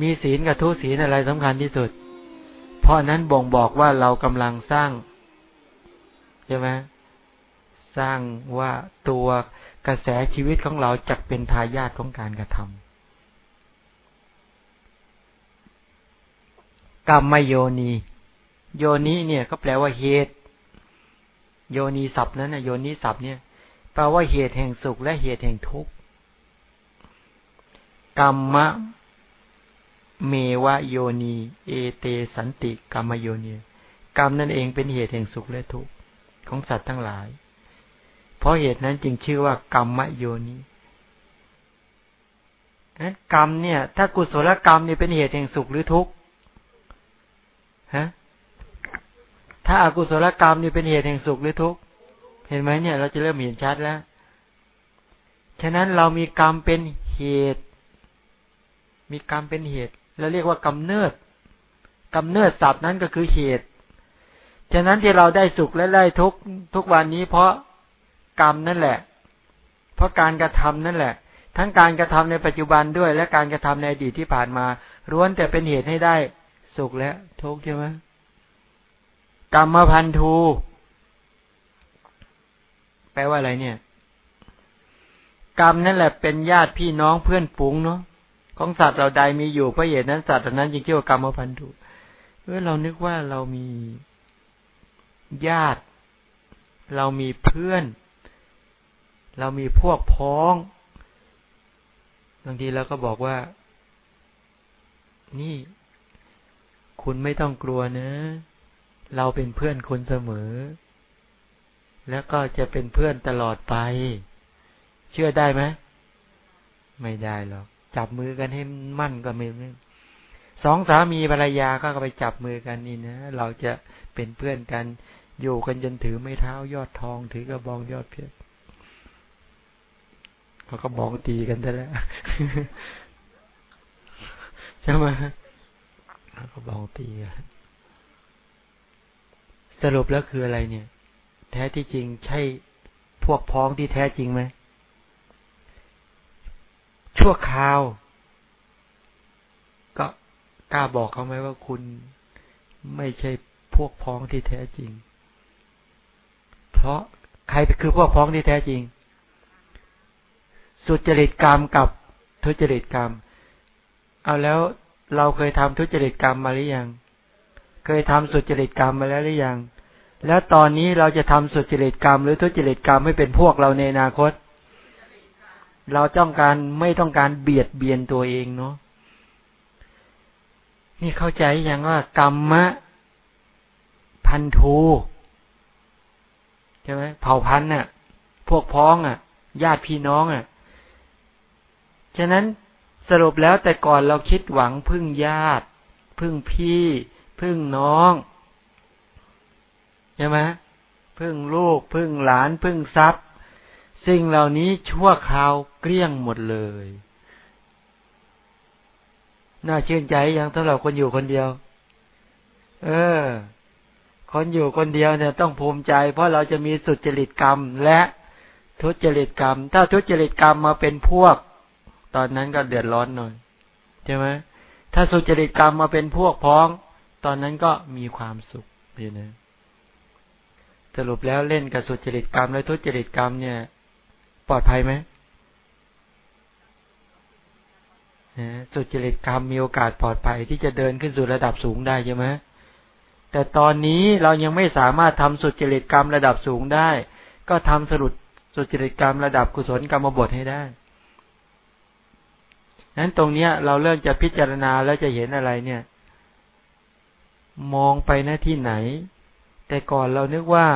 มีศีลกับทุศีลอะไรสำคัญที่สุด เพราะนั้นบ่งบอกว่าเรากำลังสร้างใช่ไหมสร้างว่าตัวกระแสชีวิตของเราจะเป็นทายาทของการกระทำกรรมโยนี โยนีเนี่ยก็แปลว่าเหตุ โยนีศัพท์นั้นนะโยนีศัพท์เนี่ยแปลว่าเหตุแห่งสุขและเหตุแห่งทุกข์กรรม เมวะโยนี เอเตสันติกรรมโยนีกรรมนั่นเองเป็นเหตุแห่งสุขและทุกข์ของสัตว์ทั้งหลาย เพราะเหตุนั้นจึงชื่อว่ากรรมโยนีกรรมเนี่ย ถ้ากุศลกรรมเนี่ยเป็นเหตุแห่งสุขหรือทุกข์ฮะถ้าอากุศลกรรมนี่เป็นเหตุแห่งสุขหรือทุกข์เห็นไหมเนี่ย เราจะเริ่มเห็นชัดแล้ว ฉะนั้นเรามีกรรมเป็นเหตุ มีกรรมเป็นเหตุ เราเรียกว่ากำเนิดกำเนิดศัพท์นั้นก็คือเหตุ ฉะนั้นที่เราได้สุขและได้ทุกทุกวันนี้เพราะกรรมนั่นแหละ เพราะการกระทำนั่นแหละ ทั้งการกระทำในปัจจุบันด้วย และการกระทำในอดีตที่ผ่านมาล้วนแต่เป็นเหตุให้ได้สุขและทุกข์ใช่ไหมกรรมพันธุแปลว่าอะไรเนี่ย กรรมนั่นแหละเป็นญาติพี่น้องเพื่อนฝูงเนาะ ของสัตว์เราใดมีอยู่เพราะเหตุนั้นสัตว์นั้นจึงเกี่ยวกับกรรมพันธุเออเรานึกว่าเรามีญาติ เรามีเพื่อน เรามีพวกพ้องบางทีเราก็บอกว่า นี่ คุณไม่ต้องกลัวนะ เราเป็นเพื่อนคุณเสมอ แล้วก็จะเป็นเพื่อนตลอดไป เชื่อได้ไหมไม่ได้หรอก จับมือกันให้มั่นก็ไม่สองสามีภรรยาก็ไปจับมือกันนี่นะเราจะเป็นเพื่อนกันอยู่กันจนถือไม่เท้ายอดทอง ถือกระบองยอดเพชรเขาก็บองตีกันซะแล้วใช่ไหมเขาก็บองตีกันสรุปแล้วคืออะไรเนี่ย แท้ที่จริงใช่พวกพ้องที่แท้จริงไหม ชั่วคราว ก็กล้าบอกเขาไหมว่าคุณไม่ใช่พวกพ้องที่แท้จริง เพราะใครคือพวกพ้องที่แท้จริง สุจริตกรรมกับทุจริตกรรม เอาแล้วเราเคยทำทุจริตกรรมมาหรือยัง เคยทำสุจริตกรรมมาแล้วหรือยัง แล้วตอนนี้เราจะทำสุจริตกรรม หรือทุจริตกรรมให้เป็นพวกเราในอนาคต เราต้องการไม่ต้องการเบียดเบียนตัวเองเนาะนี่เข้าใจอย่างว่ากรรมะพันธุใช่ไหมเผ่าพันธุ์น่ะ พวกพ้องอะ ญาติพี่น้องอะ ฉะนั้นสรุปแล้วแต่ก่อนเราคิดหวังพึ่งญาติ พึ่งพี่ พึ่งน้องใช่ไหมพึ่งลูก พึ่งหลาน พึ่งทรัพย์ สิ่งเหล่านี้ชั่วคราวเกลี้ยงหมดเลย น่าชื่นใจอย่างสำหรับคนอยู่คนเดียว เออ คนอยู่คนเดียวเนี่ยต้องภูมิใจ เพราะเราจะมีสุจริตกรรมและทุจริตกรรม ถ้าทุจริตกรรมมาเป็นพวก ตอนนั้นก็เดือดร้อนหน่อยใช่ไหมถ้าสุจริตกรรมมาเป็นพวกพ้อง ตอนนั้นก็มีความสุขนี่นะสรุปแล้วเล่นกับสุจริตกรรมและทุจริตกรรมเนี่ย ปลอดภัยไหมสุจริตกรรมมีโอกาสปลอดภัยที่จะเดินขึ้นสู่ระดับสูงได้ใช่ไหมแต่ตอนนี้เรายังไม่สามารถทำสุจริตกรรมระดับสูงได้ ก็ทำสรุปสุจริตกรรมระดับกุศลกรรมบทให้ได้นั้นตรงเนี้ย เราเริ่มจะพิจารณาแล้วจะเห็นอะไรเนี่ย มองไปหน้าที่ไหน แต่ก่อนเรานึกว่า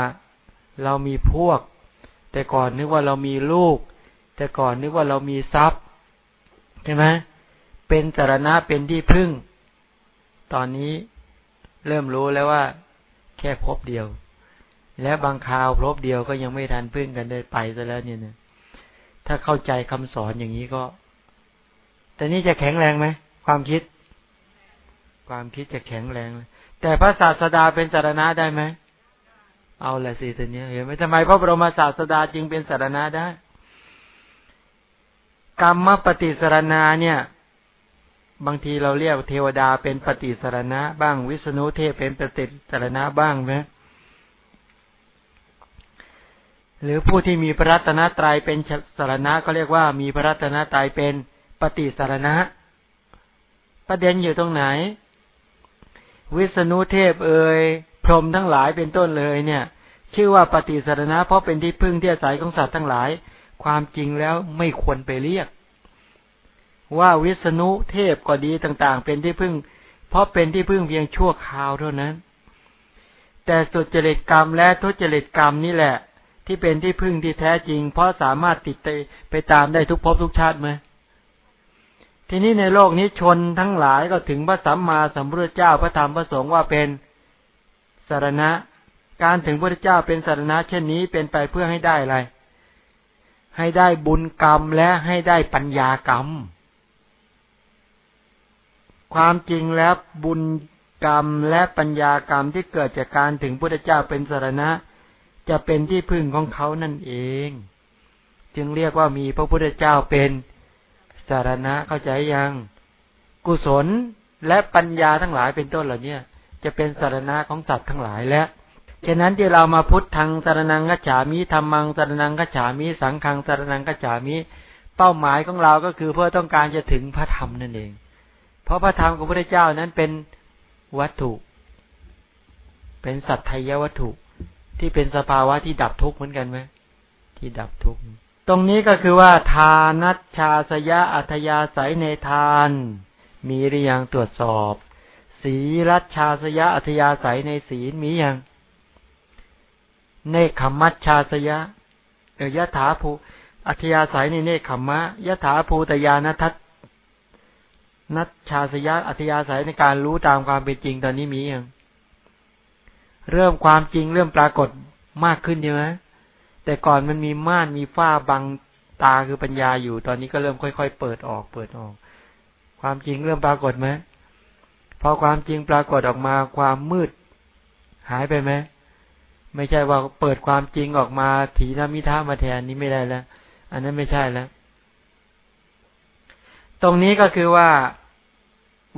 เรามีพวก แต่ก่อนนึกว่าเรามีลูก แต่ก่อนนึกว่าเรามีทรัพย์ใช่ไหมเป็นสารณะเป็นที่พึ่ง ตอนนี้เริ่มรู้แล้วว่า แค่พบเดียว และบางคราวพบเดียวก็ยังไม่ทันพึ่งกันได้ไปซะแล้วเนี่ยนะถ้าเข้าใจคำสอนอย่างนี้ก็ แต่นี้จะแข็งแรงไหมความคิด ความคิดจะแข็งแรง แต่พระศาสดาเป็นสารณะได้ไหม เอาละสิตัวนี้เห็นไหมทำไมพระบรมศาสดาจึงเป็นสารณะได้ กรรมปฏิสารณาเนี่ย บางทีเราเรียกเทวดาเป็นปฏิสารณะ บ้างวิษณุเทพเป็นปฏิสารณะบ้างไหมหรือผู้ที่มีพระรัตนตรัยเป็นสารณะก็เรียกว่ามีพระรัตนตรัยเป็นปฏิสารณะ ประเด็นอยู่ตรงไหน วิษณุเทพเอ่ย พรหมทั้งหลายเป็นต้นเลยเนี่ย ชื่อว่าปฏิสารณะเพราะเป็นที่พึ่งที่อาศัยของสัตว์ทั้งหลาย ความจริงแล้วไม่ควรไปเรียก ว่าวิษณุเทพก็ดีต่าง ๆ เป็นที่พึ่ง เพราะเป็นที่พึ่งเพียงชั่วคราวเท่านั้น แต่สุจริตกรรมและทุจริตกรรมนี่แหละ ที่เป็นที่พึ่งที่แท้จริง เพราะสามารถติดไปตามได้ทุกภพทุกชาติไหมทีนี้ในโลกนี้ชนทั้งหลายก็ถึงพระสัมมาสัมพุทธเจ้าพระธรรมพระสงฆ์ว่าเป็น สารณะ การถึงพระเจ้าเป็นสารณะ เช่นนี้เป็นไปเพื่อให้ได้อะไร ให้ได้บุญกรรมและให้ได้ปัญญากรรม ความจริงแล้วบุญกรรมและปัญญากรรมที่เกิดจากการถึงพระเจ้าเป็นสารณะ จะเป็นที่พึ่งของเขานั่นเอง จึงเรียกว่ามีพระพุทธเจ้าเป็นสารณะเข้าใจยัง กุศลและปัญญาทั้งหลายเป็นต้นเหล่านี้ จะเป็นสารณะของสัตว์ทั้งหลายแล้วฉะนั้นที่เรามาพุทธทางสารนังกัจฉามิธรรมังสารนังกัจฉามิ สังฆังสารนังกัจฉามิ เป้าหมายของเราก็คือเพื่อต้องการจะถึงพระธรรมนั่นเอง เพราะพระธรรมของพระเจ้านั้นเป็นวัตถุ เป็นสัตยวัตถุ ที่เป็นสภาวะที่ดับทุกข์เหมือนกันไหมที่ดับทุกข์ตรงนี้ก็คือว่า ทานัชชาสยะอัธยาศัยในทาน มีหรือยังตรวจสอบ สีรัชชาสยะอัธยาศัยในศีลมีอย่างเนคขมัชชาสยะเออยะถาภูอัธยาศัยในเนคขมะยะถาภูตยานทัตนัชชาสยะอัธยาศัยในการรู้ตามความเป็นจริงตอนนี้มีอย่างเริ่มความจริงเริ่มปรากฏมากขึ้นใช่ไหมแต่ก่อนมันมีม่านมีฝ้าบังตาคือปัญญาอยู่ ตอนนี้ก็เริ่มค่อยๆเปิดออกเปิดออก ความจริงเริ่มปรากฏไหม พอความจริงปรากฏออกมาความมืด หายไปไหมไม่ใช่ว่าเปิดความจริงออกมาถีนมิท่ามาแทนนี้ไม่ได้แล้ว อันนั้นไม่ใช่แล้ว ตรงนี้ก็คือว่า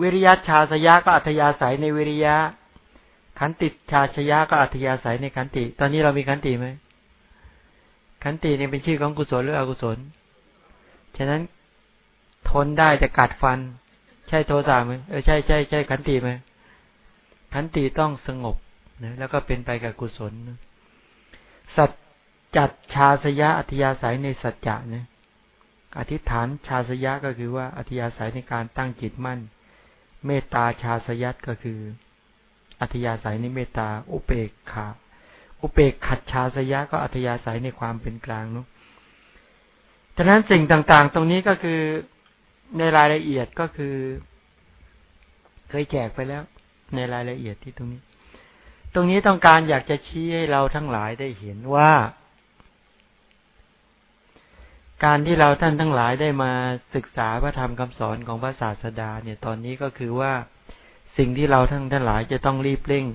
วิริยะชาสยะก็อัธยาศัยในวิริยะ ขันติชาชยะก็อัธยาศัยในขันติ ตอนนี้เรามีขันติไหมขันติเนี่ยเป็นชื่อของกุศลหรืออกุศล ฉะนั้นทนได้แต่กัดฟัน ใช่โทสะไหมเออใช่ใช่ใช่ขันติไหมขันติต้องสงบนะแล้วก็เป็นไปกับกุศลนะสัจจัดชาสยะอัธยาศัยในสัจจะนะอธิษฐานชาสยะก็คือว่าอธิยาศัยในการตั้งจิตมั่น เมตตาชาสยัตก็คือ อัธยาศัยในเมตตา อุเบกขาอุเบกขัดชาสยะก็อัธยาศัยในความเป็นกลางเนาะฉะนั้นสิ่งต่างๆ ตรงนี้ก็คือ ในรายละเอียดก็คือ เคยแจกไปแล้ว ในรายละเอียดที่ตรงนี้ ตรงนี้ต้องการอยากจะชี้ให้เราทั้งหลายได้เห็นว่า การที่เราท่านทั้งหลายได้มาศึกษาพระธรรมคำสอนของพระศาสดา เนี่ย ตอนนี้ก็คือว่าสิ่งที่เราทั้งท่านหลายจะต้องรีบเร่ง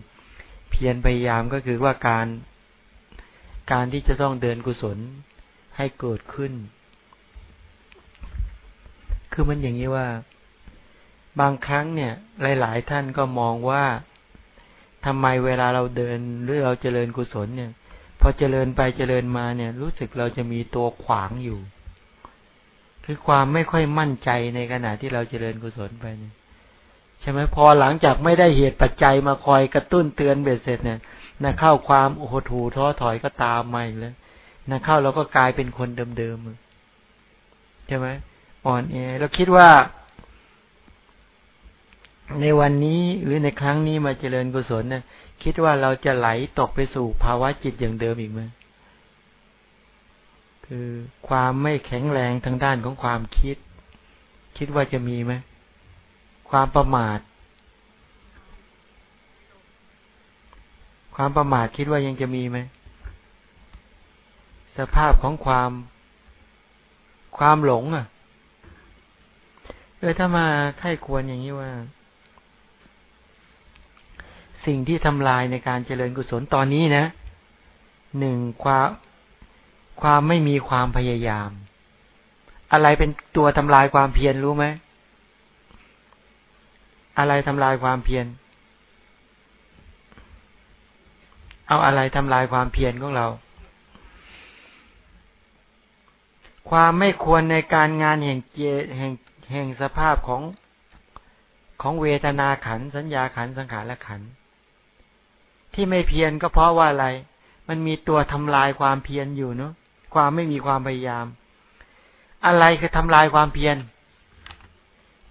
เพียรพยายามก็คือว่าการการที่จะต้องเดินกุศลให้เกิดขึ้น คือมันอย่างนี้ว่า บางครั้งเนี่ย หลาย ๆ ท่านก็มองว่าทำไมเวลาเราเดินหรือเราเจริญกุศลเนี่ย พอเจริญไปเจริญมาเนี่ย รู้สึกเราจะมีตัวขวางอยู่ คือความไม่ค่อยมั่นใจในขณะที่เราเจริญกุศลไปเนี่ยใช่ไหมพอหลังจากไม่ได้เหตุปัจจัยมาคอยกระตุ้นเตือนเบ็ดเสร็จเนี่ยนะเข้าความโอโถูท้อถอยก็ตามมาอีกแล้วนะเข้าเราก็กลายเป็นคนเดิมๆใช่ไหม อ่อนแอเราคิดว่า ในวันนี้หรือในครั้งนี้มาเจริญกุศลเนี่ยคิดว่าเราจะไหลตกไปสู่ภาวะจิตอย่างเดิมอีกไหมคือความไม่แข็งแรงทางด้านของความคิด คิดว่าจะมีไหมความประมาท ความประมาทคิดว่ายังจะมีไหมสภาพของความ ความหลงอะ เออถ้ามาไข้ควรอย่างนี้ว่า สิ่งที่ทำลายในการเจริญกุศลตอนนี้นะหนึ่งความความไม่มีความพยายาม อะไรเป็นตัวทำลายความเพียรรู้ไหมอะไรทำลายความเพียรเอาอะไรทำลายความเพียรของเรา ความไม่ควรในการงานแห่งเจแห่ง แห่งสภาพของของเวทนาขันสัญญาขันสังขารและขัน ที่ไม่เพียรก็เพราะว่าอะไร มันมีตัวทำลายความเพียรอยู่เนาะความไม่มีความพยายาม อะไรคือทำลายความเพียร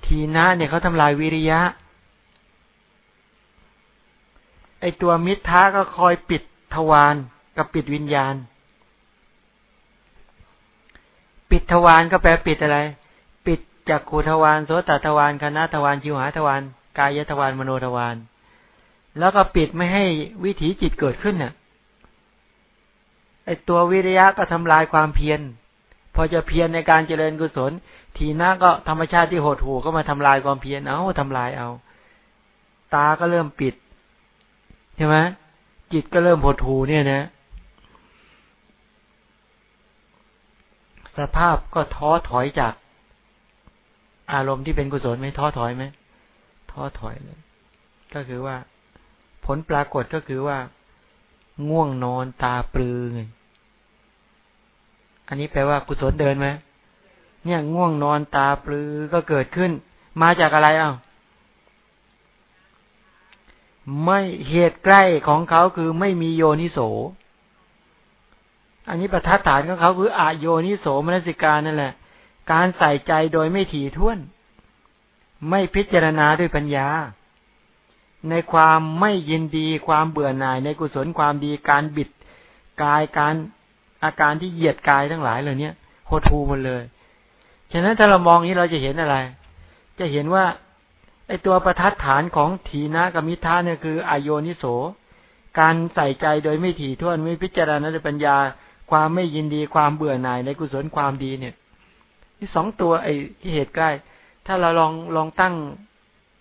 ทีนะเนี่ยเขาทำลายวิริยะ ไอตัวมิทะก็คอยปิดทวารกับปิดวิญญาณ ปิดทวารก็แปลปิดอะไร จากขูทวารโสตทวารคณะทวารชิวหาทวารกายทวารมโนทวารแล้วก็ปิดไม่ให้วิถีจิตเกิดขึ้นเนี่ยไอตัววิริยะก็ทำลายความเพียรพอจะเพียรในการเจริญกุศล ทีหน้าก็ธรรมชาติที่หดหู่ก็มาทำลายความเพียรเอาทำลายเอา ตาก็เริ่มปิดใช่ไหมจิตก็เริ่มหดหูเนี่ยนะ สภาพก็ท้อถอยจาก อารมณ์ที่เป็นกุศลไหมท้อถอยไหมท้อถอยเลย ก็คือว่า ผลปรากฏก็คือว่า ง่วงนอนตาปลือไงอันนี้แปลว่ากุศลเดินไหมเนี่ย ง่วงนอนตาปลือก็เกิดขึ้น มาจากอะไรอะไม่เหตุใกล้ของเขาคือไม่มีโยนิโส อันนี้ประทัดฐานของเขาคืออาโยนิโสมนสิการนั่นแหละ การใส่ใจโดยไม่ถี่ถ้วน ไม่พิจารณาด้วยปัญญา ในความไม่ยินดีความเบื่อหน่ายในกุศลความดีการบิดกายการอาการที่เหยียดกายทั้งหลายเหล่านี้โหทูหมดเลย ฉะนั้นถ้าเรามองนี้เราจะเห็นอะไร จะเห็นว่าไอตัวประทัดฐานของถีนะกับมิทาเนี่ยคืออโยนิโส การใส่ใจโดยไม่ถี่ถ้วนไม่พิจารณาด้วยปัญญา ความไม่ยินดีความเบื่อหน่ายในกุศลความดีเนี่ย ที่สองตัวไอ้ที่เหตุใกล้ ถ้าเราลองลองตั้ง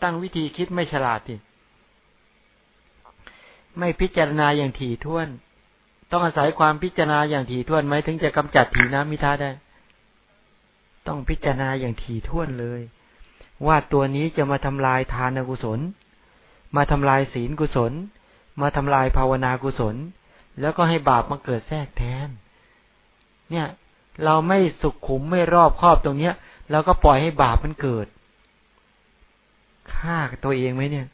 ตั้งวิธีคิดไม่ฉลาดดิไม่พิจารณาอย่างถี่ถ้วน ต้องอาศัยความพิจารณาอย่างถี่ถ้วนไหมถึงจะกำจัดถีน้ำมิท่าได้ ต้องพิจารณาอย่างถี่ถ้วนเลย ว่าตัวนี้จะมาทำลายทานกุศล มาทำลายศีลกุศล มาทำลายภาวนากุศล แล้วก็ให้บาปมาเกิดแทรกแทน เนี่ย เราไม่สุขขุมไม่รอบครอบตรงเนี้ยเราก็ปล่อยให้บาปมันเกิดฆ่าตัวเองไหมเนี่ย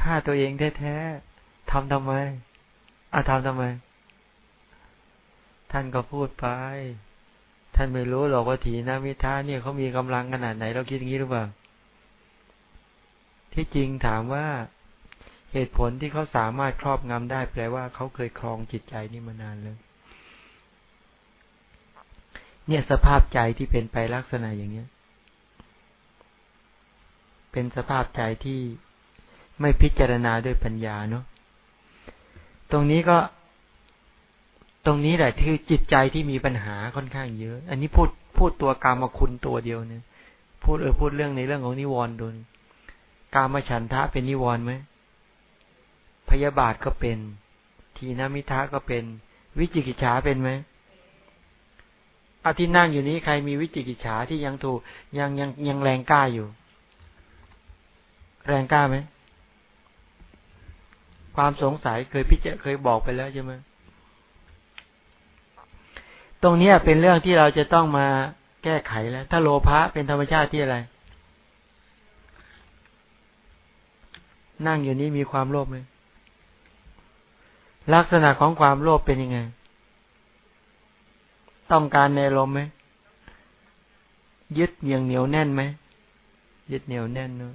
ฆ่าตัวเองแท้ๆทำทำไมอาทำทำไม ท่านก็พูดไป ท่านไม่รู้หรอกว่าถีนามิท้าเนี่ยเขามีกำลังขนาดไหนเราคิดอย่างนี้หรือเปล่า ที่จริงถามว่าเหตุผลที่เขาสามารถครอบงำได้แปลว่าเขาเคยครองจิตใจนี่มานานเลย เนี่ยสภาพใจที่เป็นไปลักษณะอย่างเนี้ย เป็นสภาพใจที่ไม่พิจารณาด้วยปัญญาเนาะตรงนี้ก็ ตรงนี้แหละที่จิตใจที่มีปัญหาค่อนข้างเยอะ อันนี้พูดพูดตัวกรรมคุณตัวเดียวเนี่ย พูดเออพูดเรื่องในเรื่องของนิวรณ์ดูกามฉันทะเป็นนิวรณ์ไหมพยาบาทก็เป็น ทีนมิทะก็เป็น วิจิกิจฉาเป็นไหม อาที่นั่งอยู่นี้ใครมีวิจิกิจฉาที่ยังถูกยังยังยังแรงกล้าอยู่ แรงกล้าไหมความสงสัยเคยพิจเคยบอกไปแล้วใช่ไหมตรงนี้เป็นเรื่องที่เราจะต้องมาแก้ไขแล้ว ถ้าโลภะเป็นธรรมชาติที่อะไร นั่งอยู่นี้มีความโลภไหมลักษณะของความโลภเป็นยังไง ต้องการในลมไหมยึดอย่างเหนียวแน่นไหมยึดเหนียวแน่นเนอะ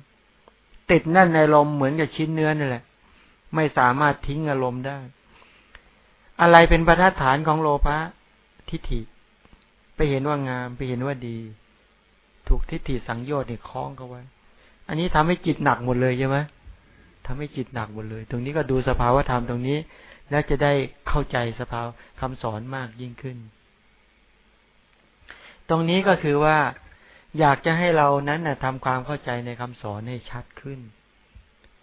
ติดแน่นในลมเหมือนกับชิ้นเนื้อนี่แหละ ไม่สามารถทิ้งอารมณ์ได้ อะไรเป็นประทัดฐานของโลภะทิฏฐิ ไปเห็นว่างามไปเห็นว่าดี ถูกทิฏฐิสังโยชน์เนี่ยคล้องเขาไว้ อันนี้ทำให้จิตหนักหมดเลยใช่ไหมทำให้จิตหนักหมดเลย ตรงนี้ก็ดูสภาวะธรรมตรงนี้ แล้วจะได้เข้าใจสภาวคำสอนมากยิ่งขึ้น ตรงนี้ก็คือว่าอยากจะให้เรานั้นนะทำความเข้าใจในคำสอนให้ชัดขึ้น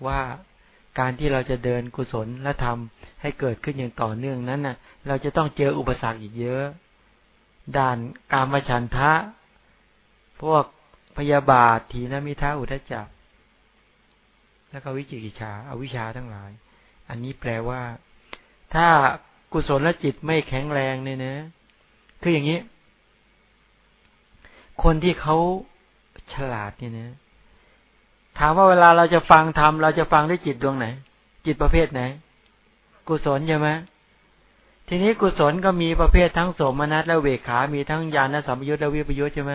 ว่าการที่เราจะเดินกุศลและทำให้เกิดขึ้นอย่างต่อเนื่องนั้นนะ่ะ เราจะต้องเจออุปสรรคอีกเยอะ ด่านกามฉันทะ พวกพยาบาททีนมิท้าอุทจักแล้วก็วิจิกิจฉาอาวิชชาทั้งหลาย อันนี้แปลว่า ถ้ากุศลและจิตไม่แข็งแรงเนี่ยนะ คืออย่างนี้ คนที่เขาฉลาดเนี่ยนะถามว่าเวลาเราจะฟังธรรมเราจะฟังด้วยจิตดวงไหน จิตประเภทไหน กุศลใช่ไหมทีนี้กุศลก็มีประเภททั้งโสมนัสและเวขา มีทั้งญาณสัมยุทธและวิปยุทธใช่ไหม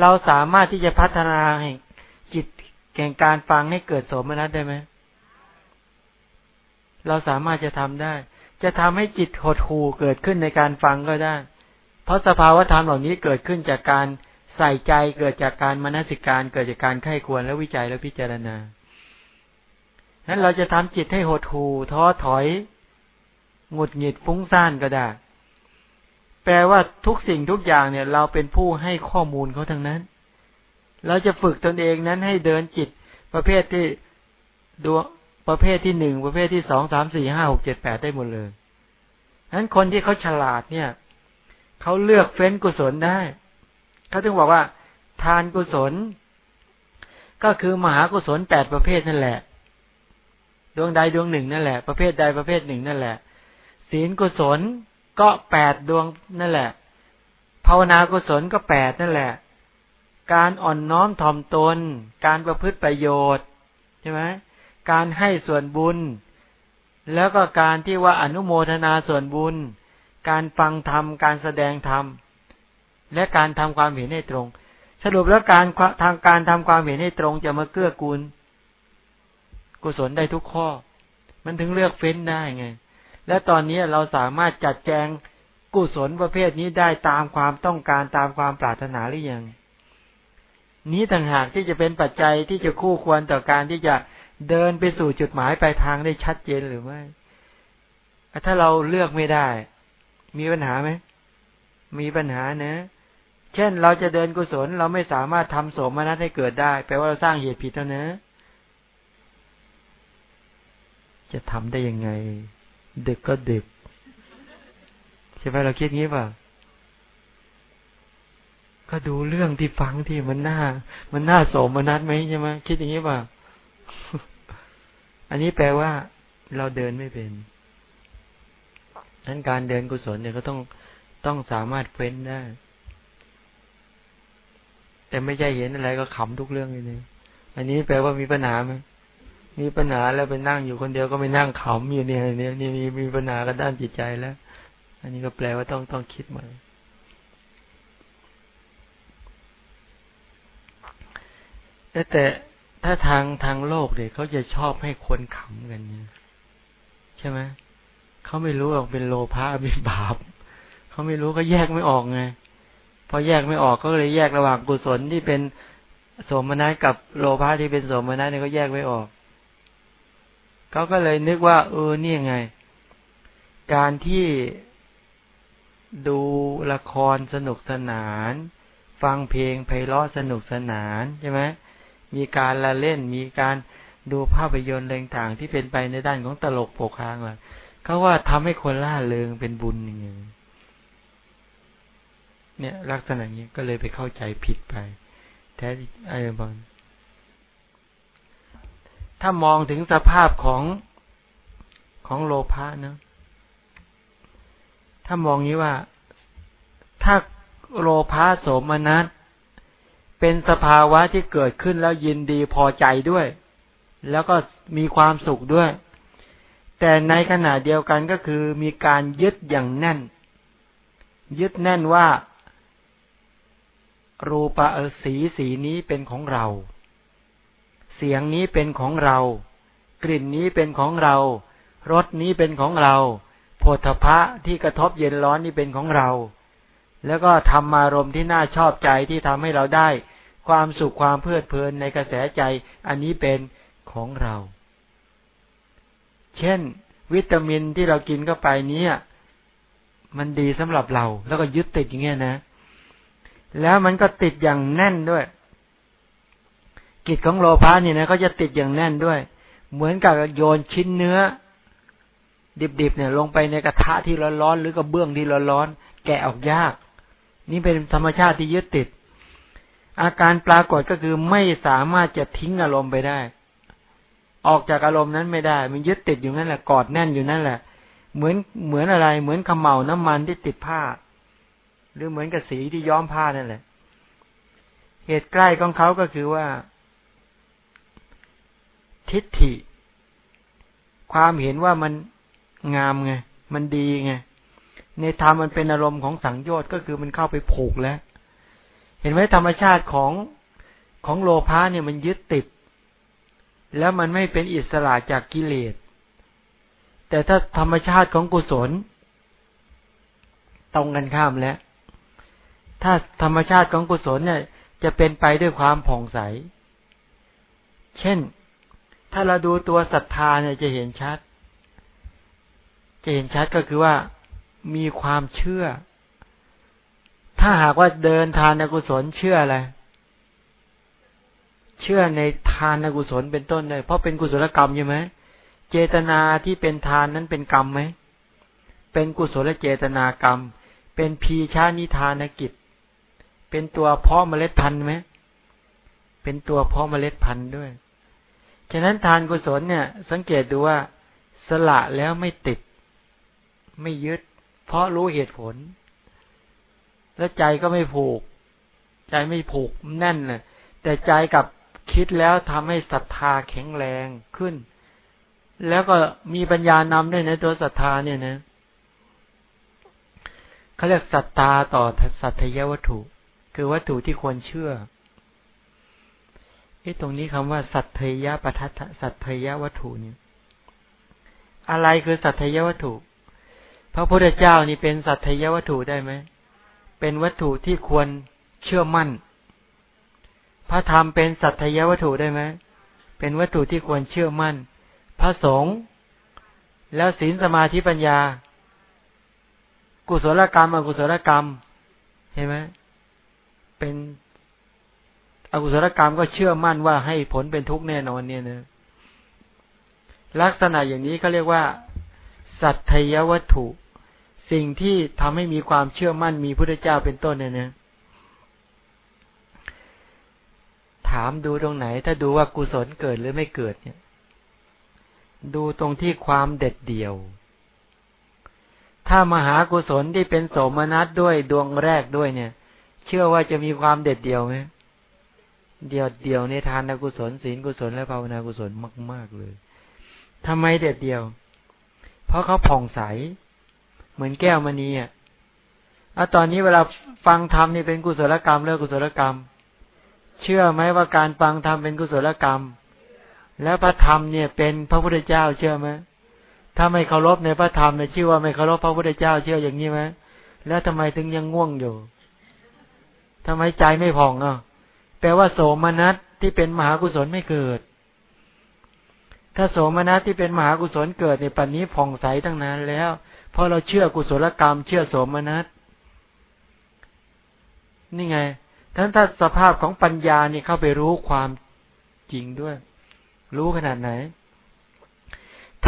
เราสามารถที่จะพัฒนาให้จิตแก่งการฟังให้เกิดโสมนัสได้ไหมเราสามารถจะทำได้ จะทำให้จิตหดหู่เกิดขึ้นในการฟังก็ได้ เพราะสภาวธรรมเหล่านี้เกิดขึ้นจากการใส่ใจเกิดจากการมนสิการ เกิดจากการไข้ควรและวิจัยและพิจารณาฉะนั้นเราจะทำจิตให้หดหู่ท้อถอยหงุดหงิดฟุ้งซ่านก็ได้ แปลว่าทุกสิ่งทุกอย่างเนี่ย เราเป็นผู้ให้ข้อมูลเขาทั้งนั้น เราจะฝึกตนเองนั้นให้เดินจิต ประเภทที่ดวงประเภทที่หนึ่งประเภทที่สองสามสี่ห้าหกเจ็ดแปดได้หมดเลยนั้นคนที่เขาฉลาดเนี่ย เขาเลือกเฟ้นกุศลได้เขาถึงบอกว่า ทานกุศล ก็คือมหากุศลแปดประเภทนั่นแหละ ดวงใดดวงหนึ่งนั่นแหละ ประเภทใดประเภทหนึ่งนั่นแหละ ศีลกุศลก็แปดดวงนั่นแหละ ภาวนากุศลก็แปดนั่นแหละ การอ่อนน้อมถ่อมตน การประพฤติประโยชน์ใช่ไหมการให้ส่วนบุญ แล้วก็การที่ว่าอนุโมทนาส่วนบุญ การฟังธรรม การแสดงธรรม และการทำความเห็นให้ตรง สรุปแล้วการทางการทำความเห็นให้ตรงจะมาเกื้อกูล กุศลได้ทุกข้อ มันถึงเลือกเฟ้นได้ไง และตอนนี้เราสามารถจัดแจงกุศลประเภทนี้ได้ตามความต้องการตามความปรารถนาหรือยังนี้ต่างหากที่จะเป็นปัจจัยที่จะคู่ควรต่อการที่จะเดินไปสู่จุดหมายปลายทางได้ชัดเจนหรือไม่ ถ้าเราเลือกไม่ได้ มีปัญหาไหม มีปัญหานะ เช่นเราจะเดินกุศลเราไม่สามารถทำโสมนัสให้เกิดได้ แปลว่าเราสร้างเหตุผิดแล้วนะ จะทำได้ยังไง ดึกก็ดึก ใช่ไหมเราคิดงี้ป่ะก็ดูเรื่องที่ฟังที่มันน่า มันน่าโสมนัสไหมใช่ไหมคิดอย่างนี้ป่ะ อันนี้แปลว่า เราเดินไม่เป็น นั้นการเดินกุศลเนี่ยก็ต้องต้องสามารถเฟ้นได้ แต่ไม่ใช่เห็นอะไรก็ขำทุกเรื่องเลยอันนี้แปลว่ามีปัญหาไหมมีปัญหาแล้วไปนั่งอยู่คนเดียวก็ไม่นั่งขำอยู่เนี่ยเนี่ยนี่มีมีปัญหากันด้านจิตใจแล้ว อันนี้ก็แปลว่าต้องต้องคิดใหม่แต่แต่ถ้าทางทางโลกเด็กเขาจะชอบให้คนขำกันเนี่ยใช่ไหม เขาไม่รู้ว่าเป็นโลภะเป็นบาปเขาไม่รู้ก็แยกไม่ออกไงพอแยกไม่ออกก็เลยแยกระหว่างกุศลที่เป็นสมนัตกับโลภะที่เป็นสมนัตเนี่ยก็แยกไม่ออกเขาก็เลยนึกว่า เออนี่ยงไง การที่ดูละครสนุกสนาน ฟังเพลงไพเราะสนุกสนานใช่ไหมมีการละเล่นมีการดูภาพยนตร์ต่างๆที่เป็นไปในด้านของตลกโปกคางว่า เขาว่าทำให้คนล่าเริงเป็นบุญอย่างเงี้ยเนี่ย ลักษณะนี้ก็เลยไปเข้าใจผิดไป แท้ไอ้บอลถ้ามองถึงสภาพของของโลภะนะถ้ามองนี้ว่า ถ้าโลภะโสมนัสเป็นสภาวะที่เกิดขึ้นแล้วยินดีพอใจด้วย แล้วก็มีความสุขด้วย แต่ในขณะเดียวกันก็คือมีการยึดอย่างแน่น ยึดแน่นว่า รูปะสีสีนี้เป็นของเรา เสียงนี้เป็นของเรา กลิ่นนี้เป็นของเรา รสนี้เป็นของเราโพธพะที่กระทบเย็นร้อนนี่เป็นของเรา แล้วก็ธรรมารมที่น่าชอบใจที่ทำให้เราได้ ความสุขความเพลิดเพลินในกระแสใจ อันนี้เป็นของเรา เช่น วิตามินที่เรากินเข้าไปนี้มันดีสำหรับเรา แล้วก็ยึดติดอย่างเงี้ยนะ แล้วมันก็ติดอย่างแน่นด้วย กิจของโลภะนี่ยนะเขาจะติดอย่างแน่นด้วย เหมือนกับโยนชิ้นเนื้อ ดิบๆเนี่ย ลงไปในกระทะที่ร้อนๆหรือกระเบื้องที่ร้อนๆแกะออกยาก นี่เป็นธรรมชาติที่ยึดติด อาการปรากฏก็คือไม่สามารถจะทิ้งอารมณ์ไปได้ ออกจากอารมณ์นั้นไม่ได้ มันยึดติดอยู่นั่นแหละกอดแน่นอยู่นั่นแหละ เหมือนเหมือนอะไร เหมือนขมเหลาน้ำมันที่ติดผ้า หรือเหมือนกับสีที่ย้อมผ้านั่นแหละ เหตุใกล้ของเขาก็คือว่า ทิฏฐิ ความเห็นว่ามันงามไงมันดีไงในธรรมมันเป็นอารมณ์ของสังโยชน์ก็คือมันเข้าไปผูกแล้ว เห็นไหมธรรมชาติของของโลภะเนี่ยมันยึดติด แล้วมันไม่เป็นอิสระจากกิเลส แต่ถ้าธรรมชาติของกุศล ตรงกันข้ามแล้ว ถ้าธรรมชาติของกุศลเนี่ย จะเป็นไปด้วยความผ่องใส เช่น ถ้าเราดูตัวศรัทธาเนี่ยจะเห็นชัด จะเห็นชัดก็คือว่ามีความเชื่อ ถ้าหากว่าเดินทานกุศลเชื่ออะไร เชื่อในทานกุศลเป็นต้นเลยเพราะเป็นกุศลกรรมใช่ไหมเจตนาที่เป็นทานนั้นเป็นกรรมไหมเป็นกุศลเจตนากรรม เป็นพีชานิทานกิจ เป็นตัวเพาะเมล็ดพันธุ์ไหมเป็นตัวเพาะเมล็ดพันธุ์ด้วย ฉะนั้นทานกุศลเนี่ย สังเกตดูว่า สละแล้วไม่ติด ไม่ยึด เพราะรู้เหตุผล แล้วใจก็ไม่ผูก ใจไม่ผูกแน่นเลยแต่ใจกับ คิดแล้วทำให้ศรัทธาแข็งแรงขึ้น แล้วก็มีปัญญานำด้วยในตัวศรัทธาเนี่ยนะเขาเรียกศรัทธาต่อสัตยวัตถุ คือวัตถุที่ควรเชื่อที่ตรงนี้คำว่า สัตยะปทัตสัตยะวัตถุเนี่ย อะไรคือสัตยวัตถุ พระพุทธเจ้านี่เป็นสัตยวัตถุได้ไหมเป็นวัตถุที่ควรเชื่อมั่น พระธรรมเป็นสัตยวัตถุได้ไหมเป็นวัตถุที่ควรเชื่อมั่น พระสงฆ์แล้วศีลสมาธิปัญญา กุศลกรรม อกุศลกรรมเห็นไหมเป็นอกุศลกรรมก็เชื่อมั่นว่าให้ผลเป็นทุกข์แน่นอนเนี่ยนะลักษณะอย่างนี้เขาเรียกว่า สัตยวัตถุ สิ่งที่ทำให้มีความเชื่อมั่นมีพุทธเจ้าเป็นต้นเนี่ยนะ ถามดูตรงไหน ถ้าดูว่ากุศลเกิดหรือไม่เกิดเนี่ย ดูตรงที่ความเด็ดเดี่ยว ถ้ามหากุศลที่เป็นโสมนัสด้วยดวงแรกด้วยเนี่ย เชื่อว่าจะมีความเด็ดเดี่ยวไหมเดียวเดียวในทานกุศลศีลกุศลและภาวนากุศลมาก ๆเลยทำไมเด็ดเดี่ยว เพราะเขาผ่องใส เหมือนแก้วมณีอะอะตอนนี้เวลาฟังธรรมนี่เป็นกุศลกรรมเลือกุศลกรรม เชื่อไหมว่าการฟังธรรมเป็นกุศลกรรม แล้วพระธรรมเนี่ยเป็นพระพุทธเจ้าเชื่อไหมถ้าไม่เคารพในพระธรรมเนี่ยชื่อว่าไม่เคารพพระพุทธเจ้าเชื่ออย่างนี้ไหมแล้วทำไมถึงยังง่วงอยู่ทำไมใจไม่ผ่องอะแปลว่าโสมนัสที่เป็นมหากุศลไม่เกิด ถ้าโสมนัสที่เป็นมหากุศลเกิดในปัจนี้ผ่องใสตั้งนานแล้ว เพราะเราเชื่อกุศลกรรม เชื่อโสมนัสนี่ไง ทั้นถ้าสภาพของปัญญานี่เข้าไปรู้ความจริงด้วย รู้ขนาดไหน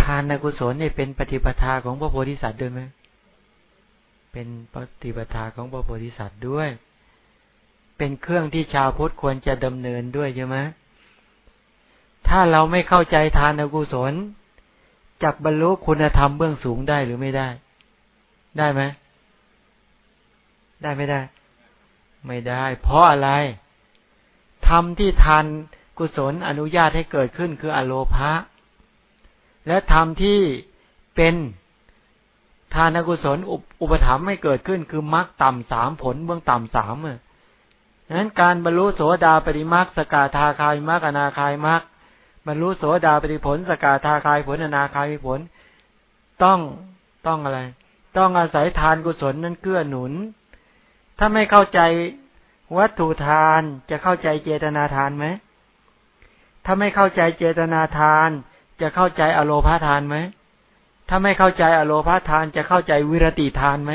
ทานกุศลเนี่ยเป็นปฏิปทาของพระโพธิสัตว์ด้วยไหมเป็นปฏิปทาของพระโพธิสัตว์ด้วย เป็นเครื่องที่ชาวพุทธควรจะดำเนินด้วยใช่ไหมถ้าเราไม่เข้าใจทานกุศลจับบรรลุคุณธรรมเบื้องสูงได้หรือไม่ได้ ได้ไหม ได้ไม่ได้ ไม่ได้ เพราะอะไรทำที่ทานกุศลอนุญาตให้เกิดขึ้นคืออโลภะและทำที่เป็นทานกุศลอุปถัมภ์ไม่เกิดขึ้นคือมรรคต่ำสามผลเบื้องต่ำสามอะนั้นการบรรลุโสดาปิมรรคสกาทาคายมรรคอนาคายมรรคบรรลุโสดาปิผล สกาทาคายผลอนาคายผล ต้องต้องอะไร ต้องอาศัยทานกุศลนั้นเกื้อหนุน ถ้าไม่เข้าใจวัตถุทานจะเข้าใจเจตนาทานไหม ถ้าไม่เข้าใจเจตนาทาน จะเข้าใจอโลภาทานไหม ถ้าไม่เข้าใจอโลภาทานจะเข้าใจวิรติทานไหม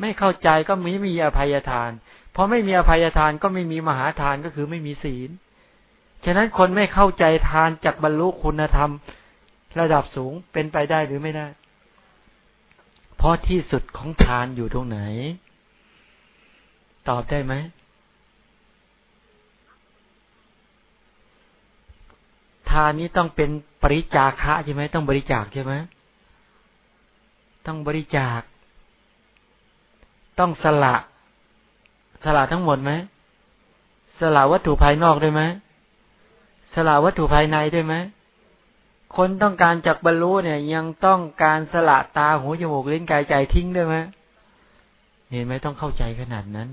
ไม่เข้าใจก็ไม่มีอภัยทาน เพราะไม่มีอภัยทานก็ไม่มีมหาทานก็คือไม่มีศีล ฉะนั้นคนไม่เข้าใจทานจากบรรลุคุณธรรม ระดับสูงเป็นไปได้หรือไม่ได้ เพราะที่สุดของทานอยู่ตรงไหน ตอบได้ไหมทานนี้ต้องเป็นปริจาคะใช่ไหมต้องบริจาคใช่ไหมต้องบริจาค ต้องสละ สละทั้งหมดไหมสละวัตถุภายนอกได้ไหมสละวัตถุภายในได้ไหมคนต้องการจักบรรลุเนี่ย ยังต้องการสละตาหูจมูกลิ้นกายใจทิ้งได้ไหมเห็นไหมต้องเข้าใจขนาดนั้น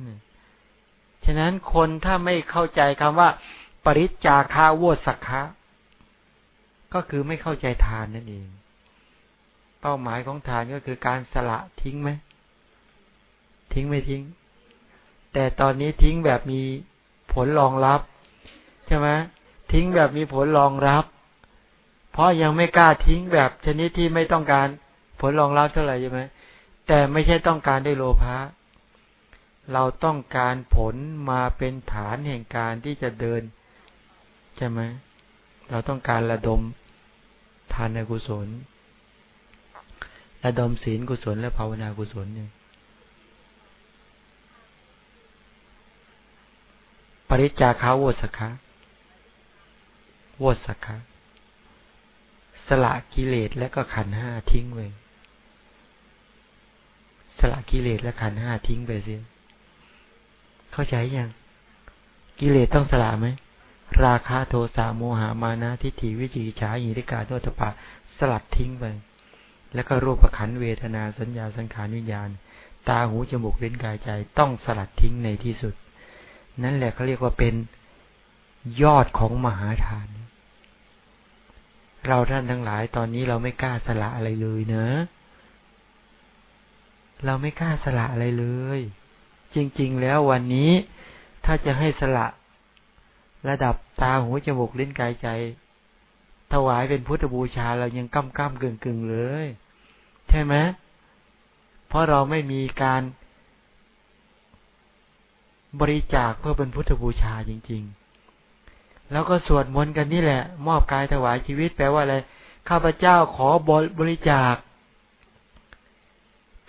ฉะนั้นคนถ้าไม่เข้าใจคำว่า ปริจจาคาวสักคะก็คือไม่เข้าใจทานนั่นเอง เป้าหมายของทานก็คือการสละทิ้งไหม ทิ้งไม่ทิ้ง แต่ตอนนี้ทิ้งแบบมีผลรองรับ ใช่ไหมทิ้งแบบมีผลรองรับ เพราะยังไม่กล้าทิ้งแบบชนิดที่ไม่ต้องการผลรองรับเท่าไหร่ใช่ไหมแต่ไม่ใช่ต้องการได้โลภะ เราต้องการผลมาเป็นฐานแห่งการที่จะเดิน ใช่ไหมเราต้องการระดมทานในกุศล ระดมศีลกุศลและภาวนากุศลเนี่ยปริจาคาวสคะวสคะสละกิเลสและก็ขันห้าทิ้งไว้สละกิเลสและขันห้าทิ้งไปเสีย เข้าใจยังกิเลสต้องสละไหมราคะโทสะโมหามานะทิฏฐิวิจิฉาหิริกาโทตปะสลัดทิ้งไป แล้วก็รูปขันเวทนาสัญญาสังขารวิญญาณ ตาหูจมูกเล่นกายใจต้องสลัดทิ้งในที่สุด นั่นแหละเขาเรียกว่าเป็นยอดของมหาทาน เราท่านทั้งหลายตอนนี้เราไม่กล้าสละอะไรเลยเนอะเราไม่กล้าสละอะไรเลย จริง ๆ แล้ววันนี้ถ้าจะให้สละ ระดับตาหูจมูกลิ้นกายใจ ถวายเป็นพุทธบูชาเรายังก้ำก้ำกึ่งกึ่งเลย ใช่ไหมเพราะเราไม่มีการบริจาคเพื่อเป็นพุทธบูชาจริง ๆ แล้วก็สวดมนต์กันนี่แหละ มอบกายถวายชีวิตแปลว่าอะไร ข้าพเจ้าขอบริจาค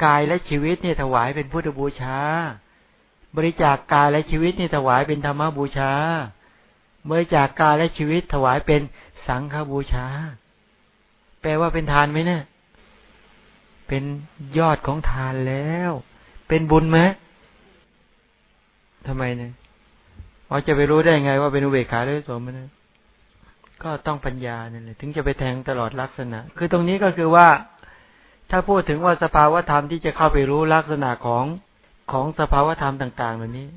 กายและชีวิตเนี่ยถวายเป็นพุทธบูชา บริจาคกายและชีวิตนี่ถวายเป็นธรรมบูชา บริจาคกายและชีวิตถวายเป็นสังฆบูชา แปลว่าเป็นทานไหมเนะี่ยเป็นยอดของทานแล้ว เป็นบุญไหมทำไมเนี่ยเราจะไปรู้ได้ไงว่าเป็นอุเบกขาหรือสมนะก็ต้องปัญญาเนี่ยแหละถึงจะไปแทงตลอดลักษณะ คือตรงนี้ก็คือว่า ถ้าพูดถึงว่าสภาวธรรมที่จะเข้าไปรู้ลักษณะของ ของสภาวธรรมต่าง ๆ เหล่านี้